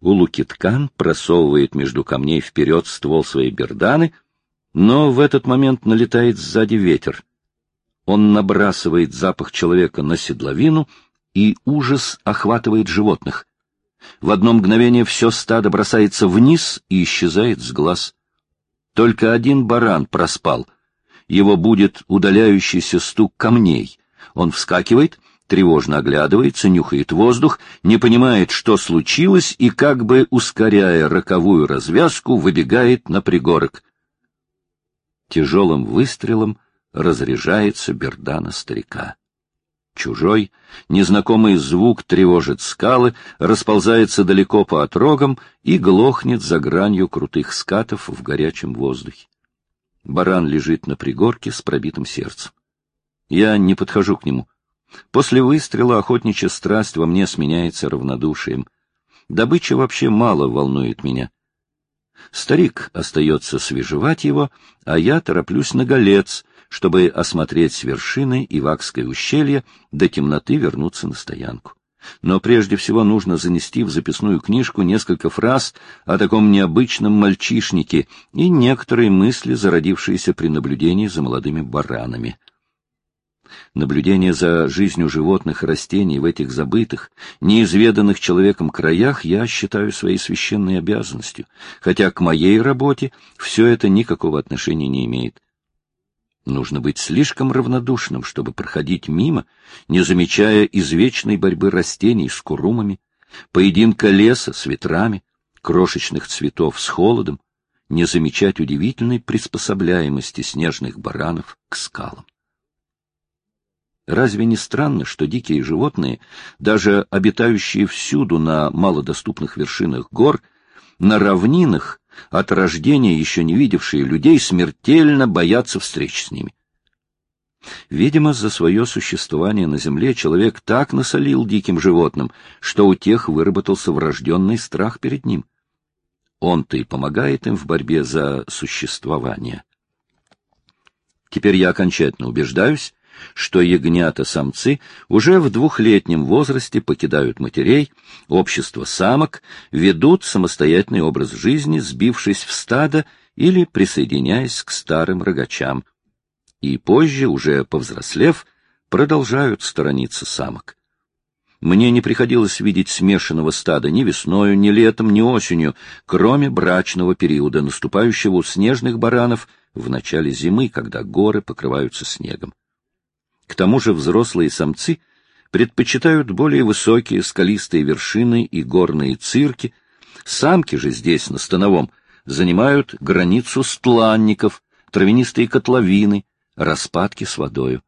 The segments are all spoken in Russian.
Улукиткан просовывает между камней вперед ствол своей берданы, но в этот момент налетает сзади ветер. Он набрасывает запах человека на седловину, и ужас охватывает животных. В одно мгновение все стадо бросается вниз и исчезает с глаз. Только один баран проспал. Его будет удаляющийся стук камней. Он вскакивает, тревожно оглядывается, нюхает воздух, не понимает, что случилось, и, как бы ускоряя роковую развязку, выбегает на пригорок. Тяжелым выстрелом разряжается бердана старика. Чужой, незнакомый звук тревожит скалы, расползается далеко по отрогам и глохнет за гранью крутых скатов в горячем воздухе. Баран лежит на пригорке с пробитым сердцем. Я не подхожу к нему. После выстрела охотничья страсть во мне сменяется равнодушием. Добыча вообще мало волнует меня. Старик остается свежевать его, а я тороплюсь на голец, чтобы осмотреть с вершины Ивакское ущелье, до темноты вернуться на стоянку. Но прежде всего нужно занести в записную книжку несколько фраз о таком необычном мальчишнике и некоторые мысли, зародившиеся при наблюдении за молодыми баранами. Наблюдение за жизнью животных и растений в этих забытых, неизведанных человеком краях я считаю своей священной обязанностью, хотя к моей работе все это никакого отношения не имеет. Нужно быть слишком равнодушным, чтобы проходить мимо, не замечая извечной борьбы растений с курумами, поединка леса с ветрами, крошечных цветов с холодом, не замечать удивительной приспособляемости снежных баранов к скалам. Разве не странно, что дикие животные, даже обитающие всюду на малодоступных вершинах гор, на равнинах, от рождения еще не видевшие людей, смертельно боятся встреч с ними? Видимо, за свое существование на земле человек так насолил диким животным, что у тех выработался врожденный страх перед ним. Он-то и помогает им в борьбе за существование. Теперь я окончательно убеждаюсь, что ягнята-самцы уже в двухлетнем возрасте покидают матерей, общество самок, ведут самостоятельный образ жизни, сбившись в стадо или присоединяясь к старым рогачам. И позже, уже повзрослев, продолжают сторониться самок. Мне не приходилось видеть смешанного стада ни весною, ни летом, ни осенью, кроме брачного периода, наступающего у снежных баранов в начале зимы, когда горы покрываются снегом. К тому же взрослые самцы предпочитают более высокие скалистые вершины и горные цирки, самки же здесь, на Становом, занимают границу стланников, травянистые котловины, распадки с водою.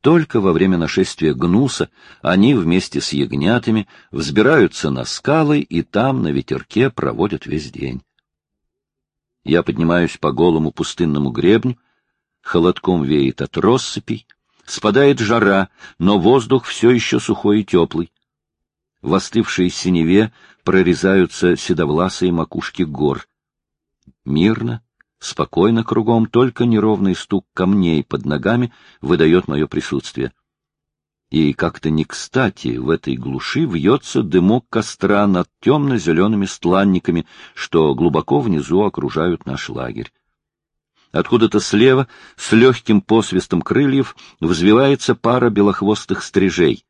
Только во время нашествия гнуса они вместе с ягнятами взбираются на скалы и там на ветерке проводят весь день. Я поднимаюсь по голому пустынному гребню, холодком веет от россыпей, Спадает жара, но воздух все еще сухой и теплый. В остывшей синеве прорезаются седовласые макушки гор. Мирно, спокойно кругом, только неровный стук камней под ногами выдает мое присутствие. И как-то не кстати в этой глуши вьется дымок костра над темно-зелеными стланниками, что глубоко внизу окружают наш лагерь. Откуда-то слева, с легким посвистом крыльев, взвивается пара белохвостых стрижей.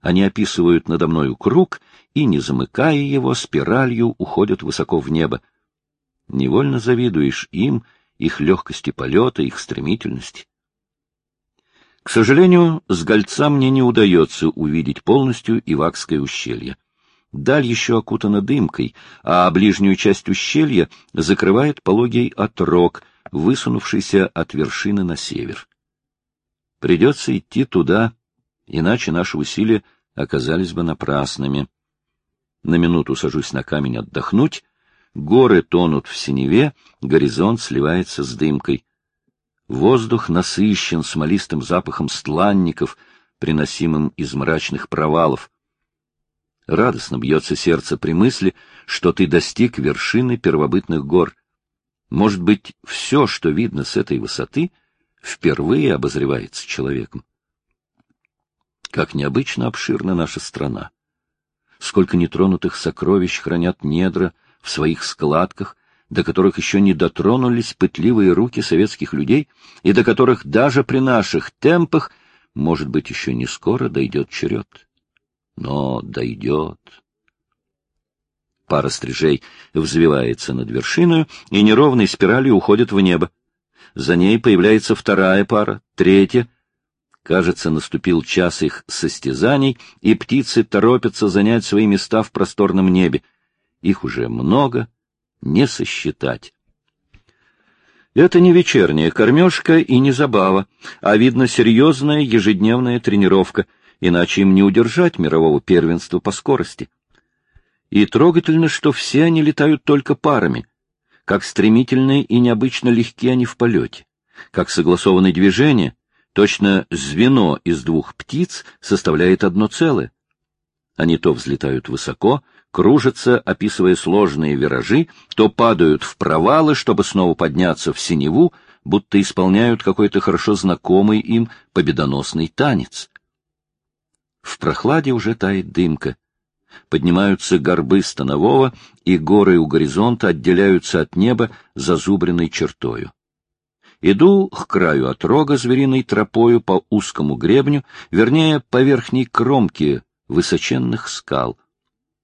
Они описывают надо мною круг и, не замыкая его, спиралью уходят высоко в небо. Невольно завидуешь им, их легкости полета, их стремительности. К сожалению, с Гольца мне не удается увидеть полностью Ивакское ущелье. Даль еще окутана дымкой, а ближнюю часть ущелья закрывает пологий отрог, высунувшийся от вершины на север. Придется идти туда, иначе наши усилия оказались бы напрасными. На минуту сажусь на камень отдохнуть, горы тонут в синеве, горизонт сливается с дымкой. Воздух насыщен смолистым запахом стланников, приносимым из мрачных провалов. Радостно бьется сердце при мысли, что ты достиг вершины первобытных гор. Может быть, все, что видно с этой высоты, впервые обозревается человеком. Как необычно обширна наша страна. сколько нетронутых сокровищ хранят недра в своих складках, до которых еще не дотронулись пытливые руки советских людей и до которых даже при наших темпах, может быть, еще не скоро дойдет черед. Но дойдет. Пара стрижей взвивается над вершиной и неровной спиралью уходит в небо. За ней появляется вторая пара, третья. Кажется, наступил час их состязаний, и птицы торопятся занять свои места в просторном небе. Их уже много, не сосчитать. Это не вечерняя кормежка и не забава, а, видно, серьезная ежедневная тренировка, иначе им не удержать мирового первенства по скорости. И трогательно, что все они летают только парами, как стремительные и необычно легки они в полете, как согласованные движения, точно звено из двух птиц составляет одно целое. Они то взлетают высоко, кружатся, описывая сложные виражи, то падают в провалы, чтобы снова подняться в синеву, будто исполняют какой-то хорошо знакомый им победоносный танец. В прохладе уже тает дымка. Поднимаются горбы станового, и горы у горизонта отделяются от неба зазубренной чертою. Иду к краю отрога звериной тропою по узкому гребню, вернее, по верхней кромке высоченных скал —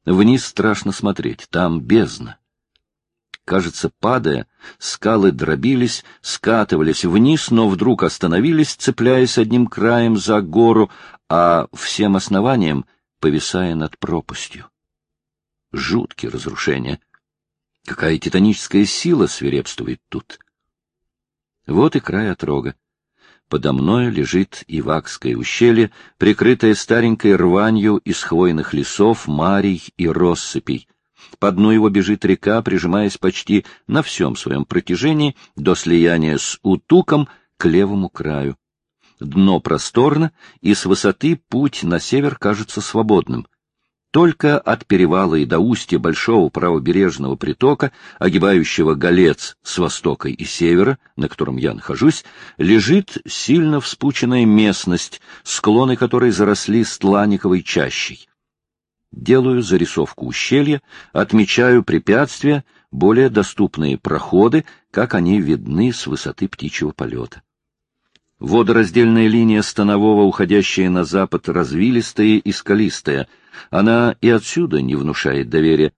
Вниз страшно смотреть, там бездна. Кажется, падая, скалы дробились, скатывались вниз, но вдруг остановились, цепляясь одним краем за гору, а всем основанием повисая над пропастью. Жуткие разрушения. Какая титаническая сила свирепствует тут. Вот и край отрога. Подо мною лежит Ивакское ущелье, прикрытое старенькой рванью из хвойных лесов, марий и россыпей. По дну его бежит река, прижимаясь почти на всем своем протяжении до слияния с Утуком к левому краю. Дно просторно, и с высоты путь на север кажется свободным. Только от перевала и до устья большого правобережного притока, огибающего Голец с востока и севера, на котором я нахожусь, лежит сильно вспученная местность, склоны которой заросли стланиковой чащей. Делаю зарисовку ущелья, отмечаю препятствия, более доступные проходы, как они видны с высоты птичьего полета. Водораздельная линия станового, уходящая на запад, развилистая и скалистая — она и отсюда не внушает доверия.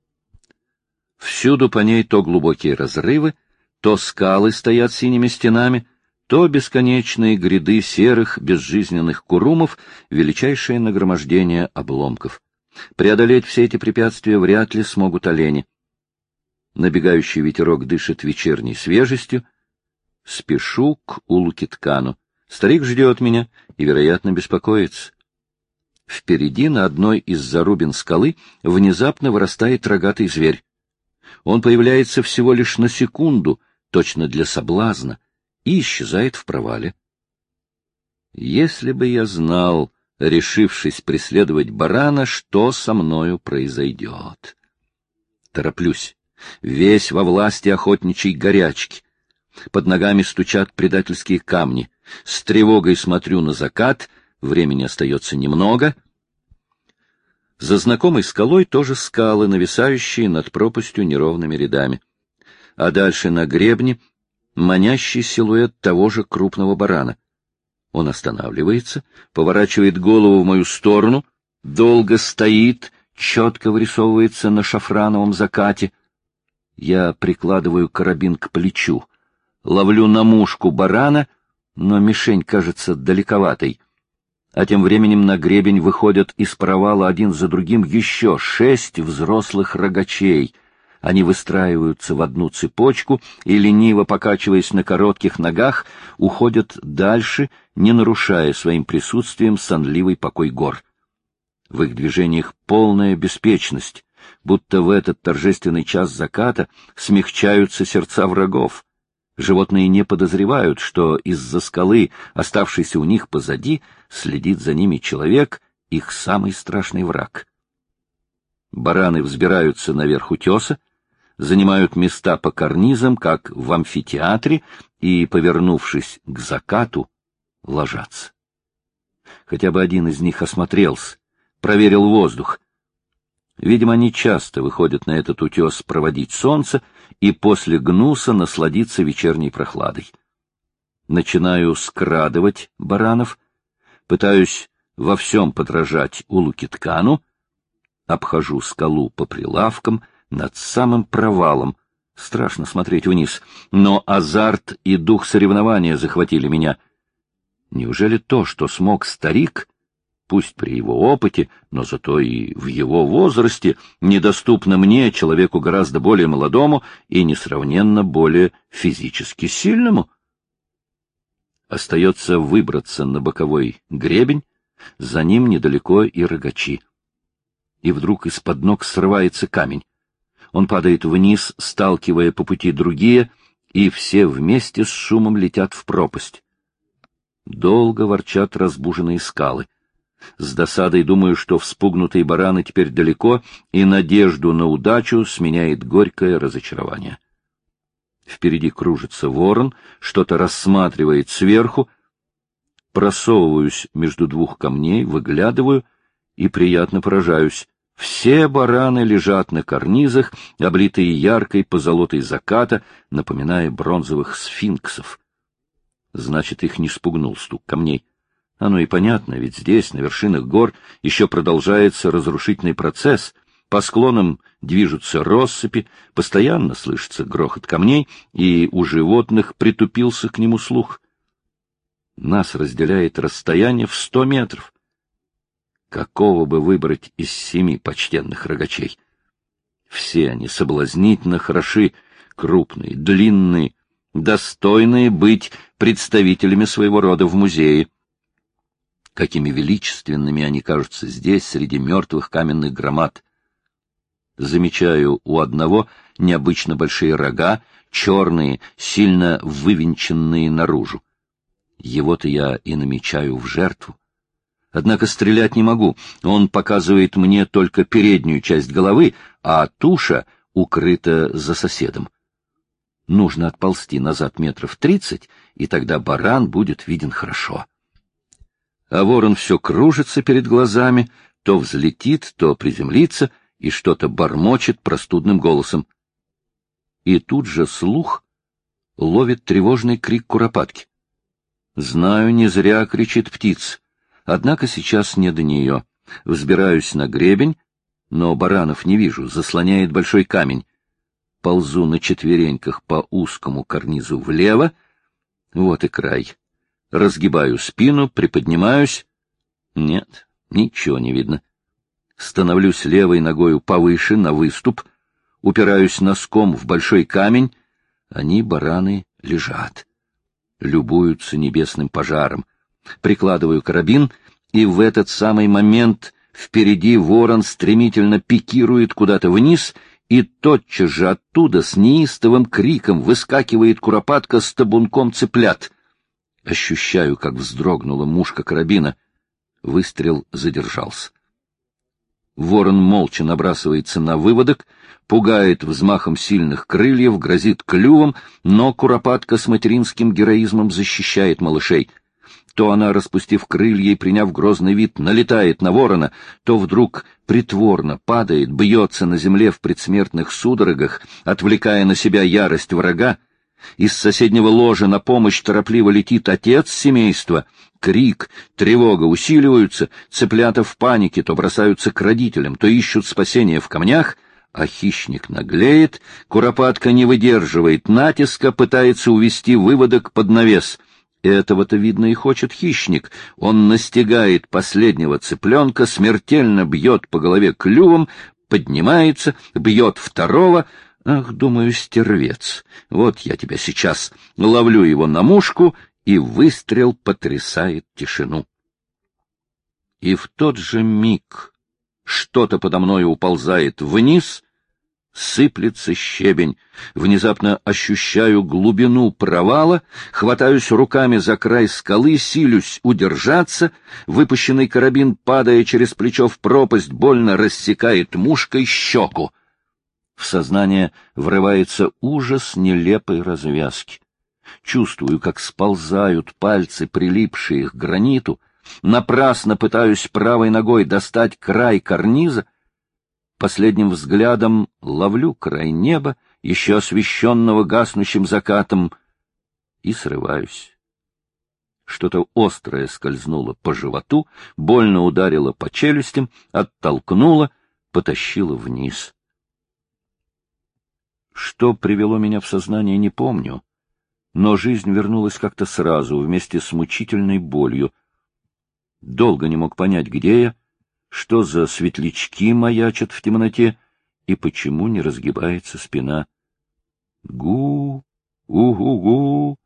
Всюду по ней то глубокие разрывы, то скалы стоят синими стенами, то бесконечные гряды серых безжизненных курумов, величайшее нагромождение обломков. Преодолеть все эти препятствия вряд ли смогут олени. Набегающий ветерок дышит вечерней свежестью. Спешу к Улукиткану. Старик ждет меня и, вероятно, беспокоится. Впереди, на одной из зарубин скалы, внезапно вырастает рогатый зверь. Он появляется всего лишь на секунду, точно для соблазна, и исчезает в провале. Если бы я знал, решившись преследовать барана, что со мною произойдет. Тороплюсь, весь во власти охотничьей горячки. Под ногами стучат предательские камни. С тревогой смотрю на закат — времени остается немного. За знакомой скалой тоже скалы, нависающие над пропастью неровными рядами. А дальше на гребне манящий силуэт того же крупного барана. Он останавливается, поворачивает голову в мою сторону, долго стоит, четко вырисовывается на шафрановом закате. Я прикладываю карабин к плечу, ловлю на мушку барана, но мишень кажется далековатой а тем временем на гребень выходят из провала один за другим еще шесть взрослых рогачей. Они выстраиваются в одну цепочку и, лениво покачиваясь на коротких ногах, уходят дальше, не нарушая своим присутствием сонливый покой гор. В их движениях полная беспечность, будто в этот торжественный час заката смягчаются сердца врагов. Животные не подозревают, что из-за скалы, оставшейся у них позади, следит за ними человек, их самый страшный враг. Бараны взбираются наверх утеса, занимают места по карнизам, как в амфитеатре, и, повернувшись к закату, ложатся. Хотя бы один из них осмотрелся, проверил воздух. Видимо, они часто выходят на этот утес проводить солнце и после гнуса насладиться вечерней прохладой. Начинаю скрадывать баранов, пытаюсь во всем подражать Улукиткану, обхожу скалу по прилавкам над самым провалом. Страшно смотреть вниз, но азарт и дух соревнования захватили меня. Неужели то, что смог старик, пусть при его опыте, но зато и в его возрасте, недоступно мне, человеку гораздо более молодому и несравненно более физически сильному? Остается выбраться на боковой гребень, за ним недалеко и рогачи. И вдруг из-под ног срывается камень. Он падает вниз, сталкивая по пути другие, и все вместе с шумом летят в пропасть. Долго ворчат разбуженные скалы. С досадой думаю, что вспугнутые бараны теперь далеко, и надежду на удачу сменяет горькое разочарование. Впереди кружится ворон, что-то рассматривает сверху, просовываюсь между двух камней, выглядываю и приятно поражаюсь. Все бараны лежат на карнизах, облитые яркой позолотой заката, напоминая бронзовых сфинксов. Значит, их не спугнул стук камней. Оно и понятно, ведь здесь, на вершинах гор, еще продолжается разрушительный процесс. По склонам движутся россыпи, постоянно слышится грохот камней, и у животных притупился к нему слух — нас разделяет расстояние в сто метров. Какого бы выбрать из семи почтенных рогачей? Все они соблазнительно хороши, крупные, длинные, достойные быть представителями своего рода в музее. Какими величественными они кажутся здесь, среди мертвых каменных громад. Замечаю у одного необычно большие рога, черные, сильно вывинченные наружу. Его-то я и намечаю в жертву. Однако стрелять не могу. Он показывает мне только переднюю часть головы, а туша укрыта за соседом. Нужно отползти назад метров тридцать, и тогда баран будет виден хорошо. А ворон все кружится перед глазами, то взлетит, то приземлится и что-то бормочет простудным голосом. И тут же слух ловит тревожный крик куропатки. Знаю, не зря кричит птиц. Однако сейчас не до нее. Взбираюсь на гребень, но баранов не вижу, заслоняет большой камень. Ползу на четвереньках по узкому карнизу влево. Вот и край. Разгибаю спину, приподнимаюсь. Нет, ничего не видно. Становлюсь левой ногою повыше, на выступ. Упираюсь носком в большой камень. Они, бараны, лежат любуются небесным пожаром. Прикладываю карабин, и в этот самый момент впереди ворон стремительно пикирует куда-то вниз, и тотчас же оттуда с неистовым криком выскакивает куропатка с табунком цыплят. Ощущаю, как вздрогнула мушка карабина. Выстрел задержался. Ворон молча набрасывается на выводок, пугает взмахом сильных крыльев, грозит клювом, но куропатка с материнским героизмом защищает малышей. То она, распустив крылья и приняв грозный вид, налетает на ворона, то вдруг притворно падает, бьется на земле в предсмертных судорогах, отвлекая на себя ярость врага. Из соседнего ложа на помощь торопливо летит отец семейства — Крик, тревога усиливаются, цыплята в панике то бросаются к родителям, то ищут спасения в камнях, а хищник наглеет, куропатка не выдерживает натиска, пытается увести выводок под навес. Этого-то, видно, и хочет хищник. Он настигает последнего цыпленка, смертельно бьет по голове клювом, поднимается, бьет второго — Ах, думаю, стервец, вот я тебя сейчас ловлю его на мушку и выстрел потрясает тишину. И в тот же миг что-то подо мной уползает вниз, сыплется щебень. Внезапно ощущаю глубину провала, хватаюсь руками за край скалы, силюсь удержаться, выпущенный карабин, падая через плечо в пропасть, больно рассекает мушкой щеку. В сознание врывается ужас нелепой развязки. Чувствую, как сползают пальцы, прилипшие к граниту. Напрасно пытаюсь правой ногой достать край карниза. Последним взглядом ловлю край неба, еще освещенного гаснущим закатом, и срываюсь. Что-то острое скользнуло по животу, больно ударило по челюстям, оттолкнуло, потащило вниз. Что привело меня в сознание, не помню, но жизнь вернулась как-то сразу, вместе с мучительной болью. Долго не мог понять, где я, что за светлячки маячат в темноте и почему не разгибается спина. Гу, гу-гу-гу,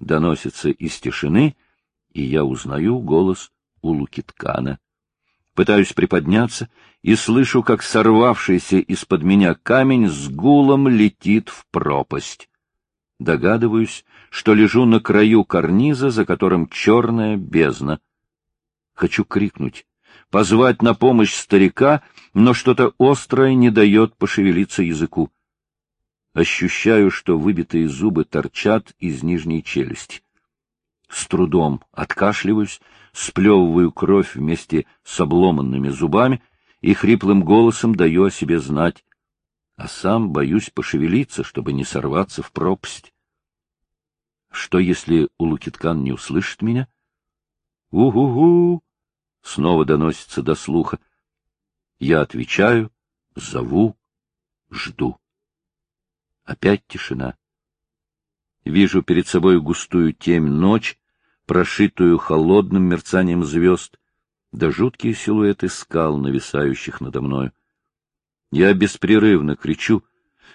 доносится из тишины, и я узнаю голос Улукиткана. Пытаюсь приподняться и слышу, как сорвавшийся из-под меня камень с гулом летит в пропасть. Догадываюсь, что лежу на краю карниза, за которым черная бездна. Хочу крикнуть, позвать на помощь старика, но что-то острое не дает пошевелиться языку. Ощущаю, что выбитые зубы торчат из нижней челюсти. С трудом откашливаюсь, сплевываю кровь вместе с обломанными зубами и хриплым голосом даю о себе знать, а сам боюсь пошевелиться, чтобы не сорваться в пропасть. Что, если Улукиткан не услышит меня? «У-гу-гу!» — снова доносится до слуха. Я отвечаю, зову, жду. Опять тишина. Вижу перед собой густую темь ночь, прошитую холодным мерцанием звезд, да жуткие силуэты скал, нависающих надо мною. Я беспрерывно кричу,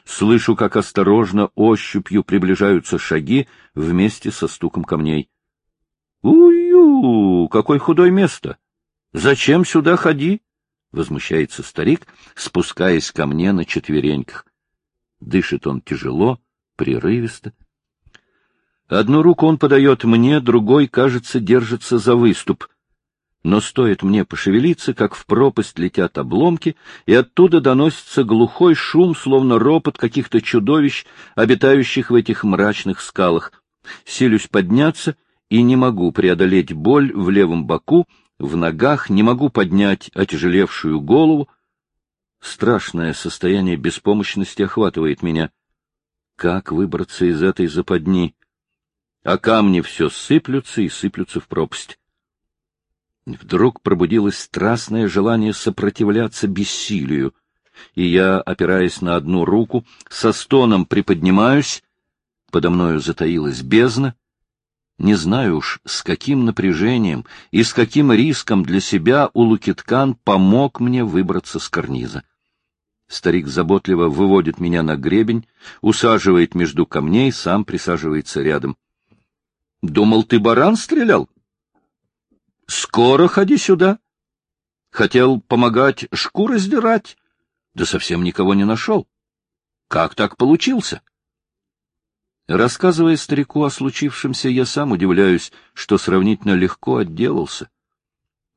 слышу, как осторожно ощупью приближаются шаги вместе со стуком камней. «Ую! Какое худое место! Зачем сюда ходи?» — возмущается старик, спускаясь ко мне на четвереньках. Дышит он тяжело, прерывисто. Одну руку он подает мне, другой, кажется, держится за выступ. Но стоит мне пошевелиться, как в пропасть летят обломки, и оттуда доносится глухой шум, словно ропот каких-то чудовищ, обитающих в этих мрачных скалах. Силюсь подняться и не могу преодолеть боль в левом боку, в ногах, не могу поднять отяжелевшую голову, Страшное состояние беспомощности охватывает меня. Как выбраться из этой западни? А камни все сыплются и сыплются в пропасть. Вдруг пробудилось страстное желание сопротивляться бессилию, и я, опираясь на одну руку, со стоном приподнимаюсь, подо мною затаилась бездна, не знаю уж, с каким напряжением и с каким риском для себя Улукиткан помог мне выбраться с карниза. Старик заботливо выводит меня на гребень, усаживает между камней, сам присаживается рядом. — Думал, ты баран стрелял? — Скоро ходи сюда. Хотел помогать шкуры сдирать, да совсем никого не нашел. Как так получился? — Рассказывая старику о случившемся, я сам удивляюсь, что сравнительно легко отделался.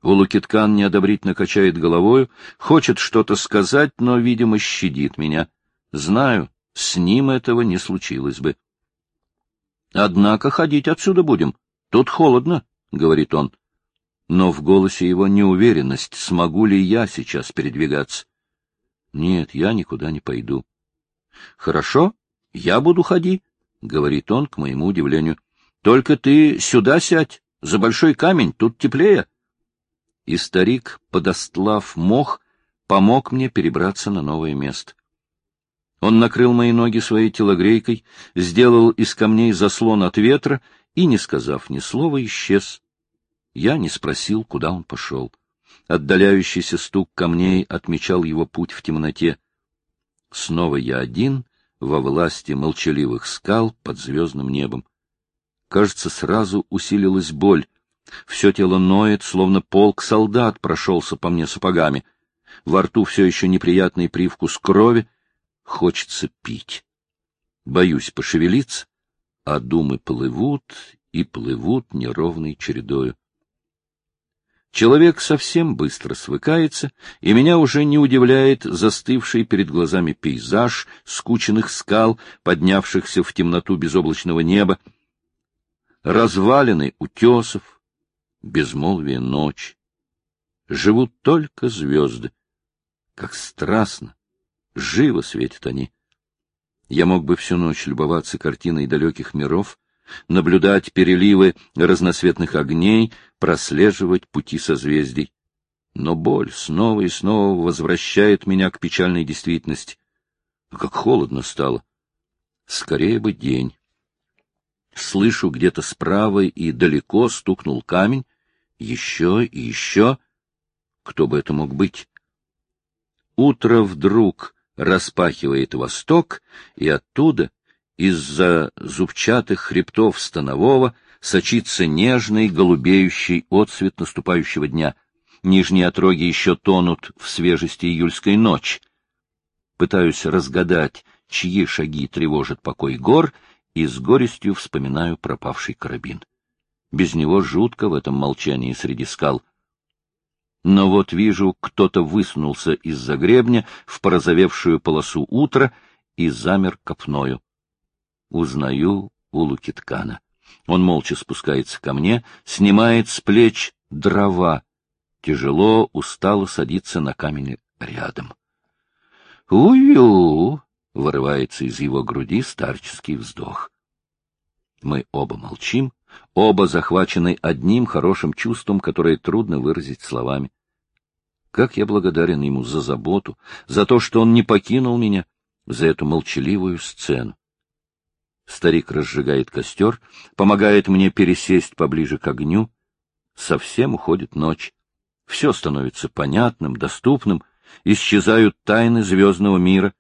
Улукиткан неодобрительно качает головою, хочет что-то сказать, но, видимо, щадит меня. Знаю, с ним этого не случилось бы. — Однако ходить отсюда будем. Тут холодно, — говорит он. Но в голосе его неуверенность, смогу ли я сейчас передвигаться. Нет, я никуда не пойду. — Хорошо, я буду ходить. — говорит он, к моему удивлению. — Только ты сюда сядь, за большой камень, тут теплее. И старик, подостлав мох, помог мне перебраться на новое место. Он накрыл мои ноги своей телогрейкой, сделал из камней заслон от ветра и, не сказав ни слова, исчез. Я не спросил, куда он пошел. Отдаляющийся стук камней отмечал его путь в темноте. Снова я один во власти молчаливых скал под звездным небом. Кажется, сразу усилилась боль. Все тело ноет, словно полк солдат прошелся по мне сапогами. Во рту все еще неприятный привкус крови. Хочется пить. Боюсь пошевелиться, а думы плывут и плывут неровной чередою. Человек совсем быстро свыкается, и меня уже не удивляет застывший перед глазами пейзаж скученных скал, поднявшихся в темноту безоблачного неба, развалины утесов, безмолвие ночи. Живут только звезды. Как страстно, живо светят они. Я мог бы всю ночь любоваться картиной далеких миров, наблюдать переливы разноцветных огней, прослеживать пути созвездий. Но боль снова и снова возвращает меня к печальной действительности. Как холодно стало. Скорее бы день. Слышу, где-то справа и далеко стукнул камень. Еще и еще. Кто бы это мог быть? Утро вдруг распахивает восток, и оттуда, из-за зубчатых хребтов Станового, сочится нежный голубеющий отсвет наступающего дня. Нижние отроги еще тонут в свежести июльской ночи. Пытаюсь разгадать, чьи шаги тревожат покой гор, и с горестью вспоминаю пропавший карабин. Без него жутко в этом молчании среди скал. Но вот вижу, кто-то высунулся из-за гребня в порозовевшую полосу утра и замер копною. Узнаю Улукиткана. Он молча спускается ко мне, снимает с плеч дрова, тяжело, устало садится на камень рядом. «Ую!» — вырывается из его груди старческий вздох. Мы оба молчим, оба захвачены одним хорошим чувством, которое трудно выразить словами. Как я благодарен ему за заботу, за то, что он не покинул меня, за эту молчаливую сцену. Старик разжигает костер, помогает мне пересесть поближе к огню. Совсем уходит ночь. Все становится понятным, доступным, исчезают тайны звездного мира.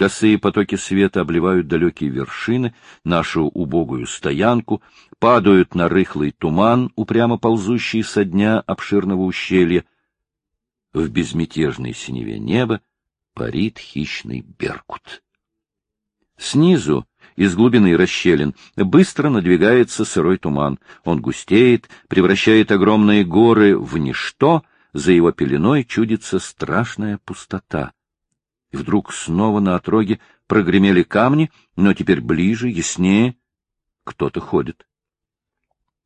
Косые потоки света обливают далекие вершины, нашу убогую стоянку, падают на рыхлый туман, упрямо ползущий со дня обширного ущелья. В безмятежной синеве неба парит хищный беркут. Снизу, из глубины расщелин, быстро надвигается сырой туман. Он густеет, превращает огромные горы в ничто, за его пеленой чудится страшная пустота. И вдруг снова на отроге прогремели камни, но теперь ближе, яснее. Кто-то ходит.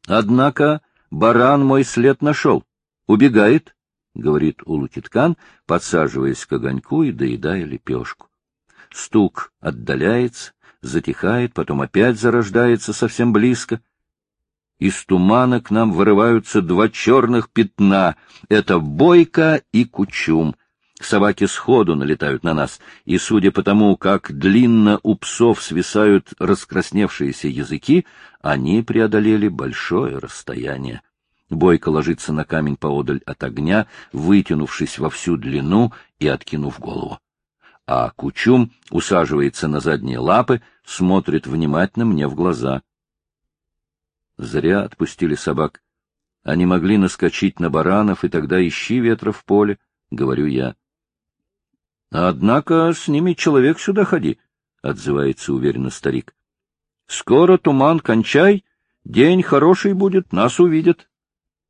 Однако баран мой след нашел. Убегает, — говорит Улукиткан, подсаживаясь к огоньку и доедая лепешку. Стук отдаляется, затихает, потом опять зарождается совсем близко. Из тумана к нам вырываются два черных пятна — это Бойко и Кучум — Собаки сходу налетают на нас, и, судя по тому, как длинно у псов свисают раскрасневшиеся языки, они преодолели большое расстояние. Бойко ложится на камень поодаль от огня, вытянувшись во всю длину и откинув голову. А Кучум усаживается на задние лапы, смотрит внимательно мне в глаза. Зря отпустили собак. Они могли наскочить на баранов, и тогда ищи ветра в поле, — говорю я. Однако с ними человек сюда ходи, — отзывается уверенно старик. — Скоро туман кончай, день хороший будет, нас увидят.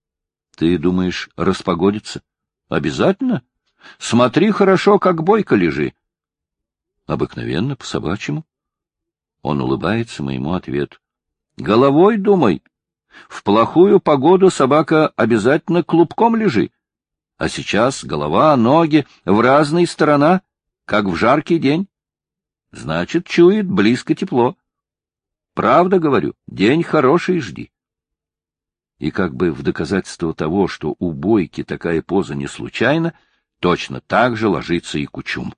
— Ты думаешь, распогодится? — Обязательно. Смотри хорошо, как бойко лежи. — Обыкновенно, по-собачьему. Он улыбается моему ответу. — Головой думай. В плохую погоду собака обязательно клубком лежи а сейчас голова, ноги в разные сторона, как в жаркий день. Значит, чует близко тепло. Правда говорю, день хороший жди. И как бы в доказательство того, что у бойки такая поза не случайна, точно так же ложится и кучум.